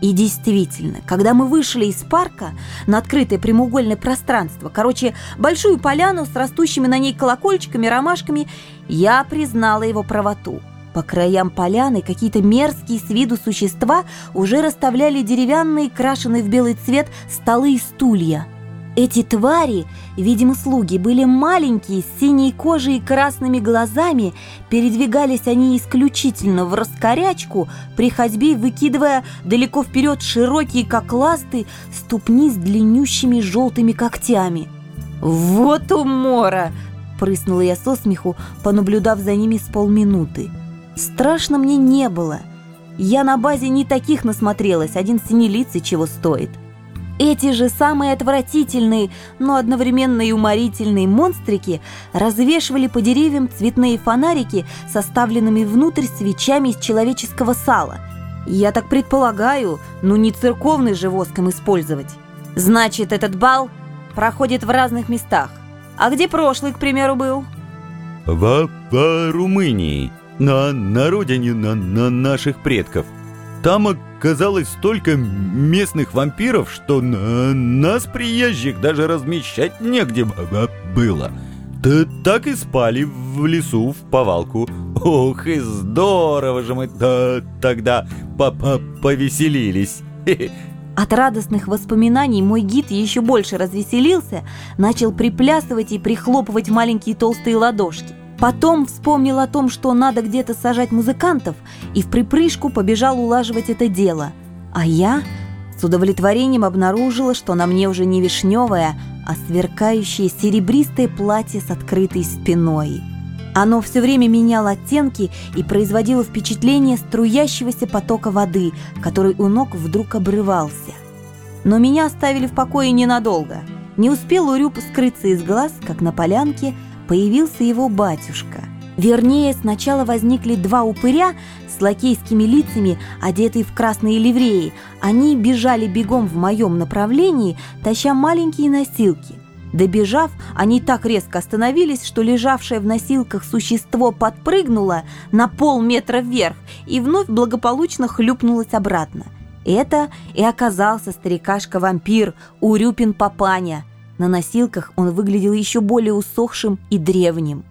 И действительно, когда мы вышли из парка на открытое прямоугольное пространство, короче, большую поляну с растущими на ней колокольчиками, ромашками, я признала его правоту. По краям поляны какие-то мерзкие с виду существа уже расставляли деревянные, крашеные в белый цвет столы и стулья – эти твари, видимо, слуги, были маленькие, с синей кожей и красными глазами. Передвигались они исключительно в раскорячку, при ходьбе выкидывая далеко вперед широкие, как ласты, ступни с длиннющими желтыми когтями. «Вот умора!» – прыснула я со смеху, понаблюдав за ними с полминуты. Страшно мне не было. Я на базе не таких насмотрелась, один синелицый чего стоит. Эти же самые отвратительные, но одновременно и уморительные монстрики развешивали по деревьям цветные фонарики, составленными внутрь свечами из человеческого сала. Я так предполагаю, ну не церковный же воском использовать. Значит, этот бал проходит в разных местах. А где прошлый, к примеру, был? В, в Румынии, на, на родине на, на наших предков – там оказалось столько местных вампиров, что на нас, приезжих, даже размещать негде было. Да так и спали в лесу в повалку. Ох, и здорово же мы да, тогда по -по повеселились. От радостных воспоминаний мой гид еще больше развеселился, начал приплясывать и прихлопывать маленькие толстые ладошки. Потом вспомнил о том, что надо где-то сажать музыкантов, и в припрыжку побежал улаживать это дело. А я с удовлетворением обнаружила, что на мне уже не вишневое, а сверкающее серебристое платье с открытой спиной. Оно все время меняло оттенки и производило впечатление струящегося потока воды, который у ног вдруг обрывался. Но меня оставили в покое ненадолго. Не успел Урюб скрыться из глаз, как на полянке – появился его батюшка. Вернее, сначала возникли два упыря с лакейскими лицами, одетые в красные ливреи. Они бежали бегом в моем направлении, таща маленькие носилки. Добежав, они так резко остановились, что лежавшее в носилках существо подпрыгнуло на полметра вверх и вновь благополучно хлюпнулось обратно. Это и оказался старикашка-вампир Урюпин Папаня – на носилках он выглядел еще более усохшим и древним.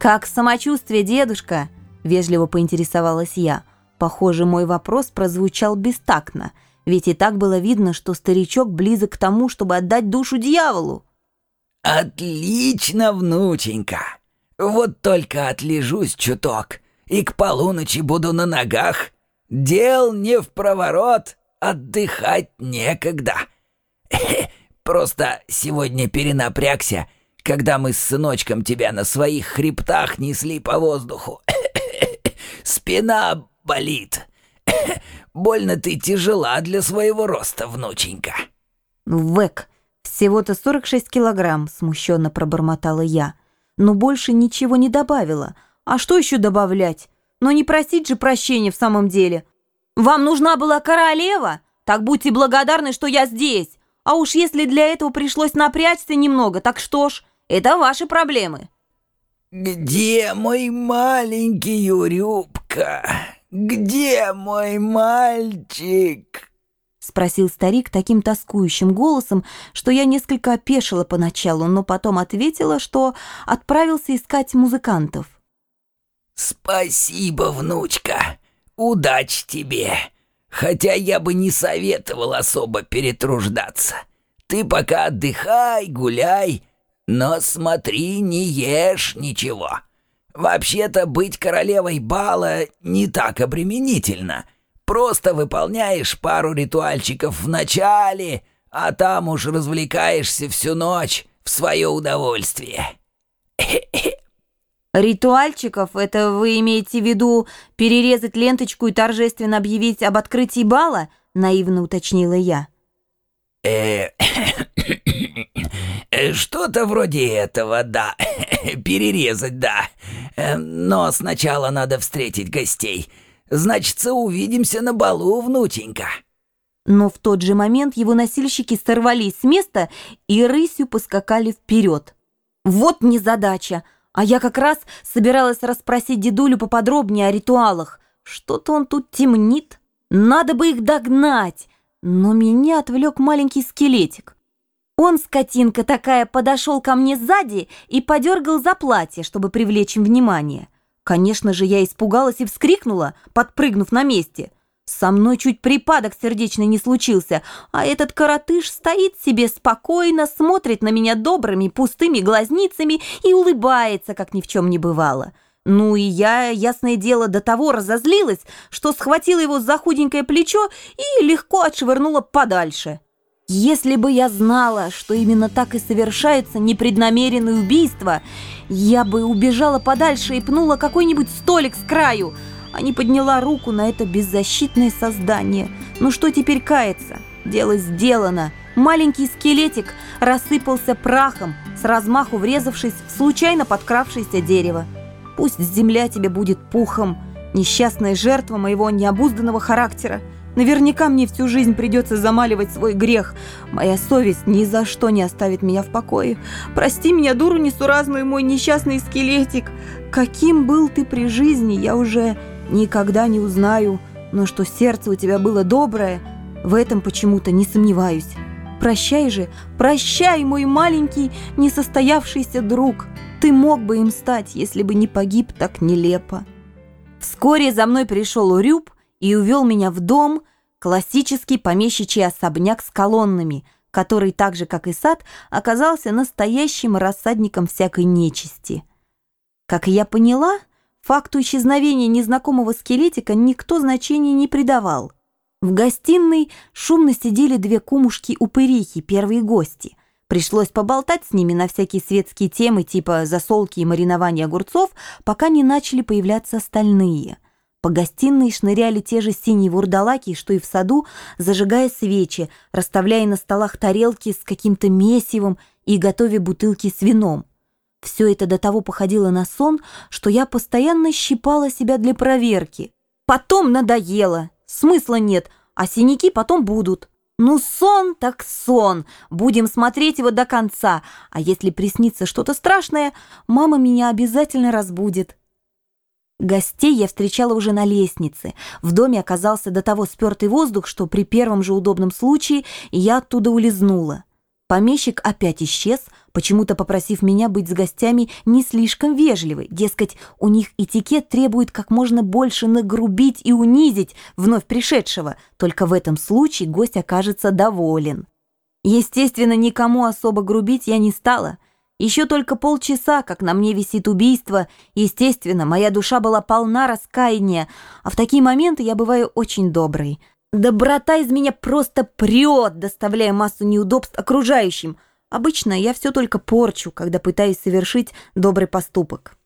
«Как самочувствие, дедушка?» – вежливо поинтересовалась я. Похоже, мой вопрос прозвучал бестактно, ведь и так было видно, что старичок близок к тому, чтобы отдать душу дьяволу. «Отлично, внученька! Вот только отлежусь чуток, и к полуночи буду на ногах. Дел не в проворот, отдыхать некогда. Просто сегодня перенапрягся, когда мы с сыночком тебя на своих хребтах несли по воздуху. Спина болит. Больно ты тяжела для своего роста, внученька. Вэк, всего-то 46 килограмм, смущенно пробормотала я. Но больше ничего не добавила. А что еще добавлять? Но не просить же прощения в самом деле. Вам нужна была королева? Так будьте благодарны, что я здесь. А уж если для этого пришлось напрячься немного, так что ж, это ваши проблемы. «Где мой маленький Юрюбка? Где мой мальчик?» Спросил старик таким тоскующим голосом, что я несколько опешила поначалу, но потом ответила, что отправился искать музыкантов. «Спасибо, внучка. Удачи тебе. Хотя я бы не советовал особо перетруждаться. Ты пока отдыхай, гуляй, но смотри, не ешь ничего. Вообще-то быть королевой бала не так обременительно. Просто выполняешь пару ритуальчиков в начале, а там уж развлекаешься всю ночь в свое удовольствие. Ритуальчиков — это вы имеете в виду перерезать ленточку и торжественно объявить об открытии бала? Наивно уточнила я. Э, что-то вроде этого, да. Перерезать, да. Э, но сначала надо встретить гостей. Значится, увидимся на балу, внученька. Но в тот же момент его носильщики сорвались с места и рысью поскакали вперед. Вот незадача! А я как раз собиралась расспросить дедулю поподробнее о ритуалах. Что-то он тут темнит. Надо бы их догнать, но меня отвлек маленький скелетик. Он, скотинка такая, подошел ко мне сзади и подергал за платье, чтобы привлечь им внимание. Конечно же, я испугалась и вскрикнула, подпрыгнув на месте. Со мной чуть припадок сердечный не случился, а этот коротыш стоит себе спокойно, смотрит на меня добрыми пустыми глазницами и улыбается, как ни в чем не бывало. Ну и я, ясное дело, до того разозлилась, что схватила его за худенькое плечо и легко отшвырнула подальше. Если бы я знала, что именно так и совершается непреднамеренное убийство, я бы убежала подальше и пнула какой-нибудь столик с краю, а не подняла руку на это беззащитное создание. Ну что теперь каяться? Дело сделано. Маленький скелетик рассыпался прахом, с размаху врезавшись в случайно подкравшееся дерево. Пусть земля тебе будет пухом, несчастная жертва моего необузданного характера. Наверняка мне всю жизнь придется замаливать свой грех. Моя совесть ни за что не оставит меня в покое. Прости меня, дуру несуразную, мой несчастный скелетик. Каким был ты при жизни, я уже никогда не узнаю. Но что сердце у тебя было доброе, в этом почему-то не сомневаюсь. Прощай же, прощай, мой маленький несостоявшийся друг. Ты мог бы им стать, если бы не погиб так нелепо. Вскоре за мной пришел Урюб и увел меня в дом, классический помещичий особняк с колоннами, который, так же как и сад, оказался настоящим рассадником всякой нечисти. Как я поняла, факту исчезновения незнакомого скелетика никто значения не придавал. В гостиной шумно сидели две кумушки-упырихи, первые гости. Пришлось поболтать с ними на всякие светские темы типа засолки и маринования огурцов, пока не начали появляться остальные. По гостиной шныряли те же синие вурдалаки, что и в саду, зажигая свечи, расставляя на столах тарелки с каким-то месивом и готовя бутылки с вином. Все это до того походило на сон, что я постоянно щипала себя для проверки. Потом надоело. Смысла нет, а синяки потом будут. Ну, сон так сон. Будем смотреть его до конца. А если приснится что-то страшное, мама меня обязательно разбудит. Гостей я встречала уже на лестнице. В доме оказался до того спертый воздух, что при первом же удобном случае я оттуда улизнула. Помещик опять исчез, почему-то попросив меня быть с гостями не слишком вежливой. Дескать, у них этикет требует как можно больше нагрубить и унизить вновь пришедшего. Только в этом случае гость окажется доволен. Естественно, никому особо грубить я не стала. Еще только полчаса, как на мне висит убийство, естественно, моя душа была полна раскаяния, а в такие моменты я бываю очень доброй. Доброта из меня просто прет, доставляя массу неудобств окружающим. Обычно я все только порчу, когда пытаюсь совершить добрый поступок.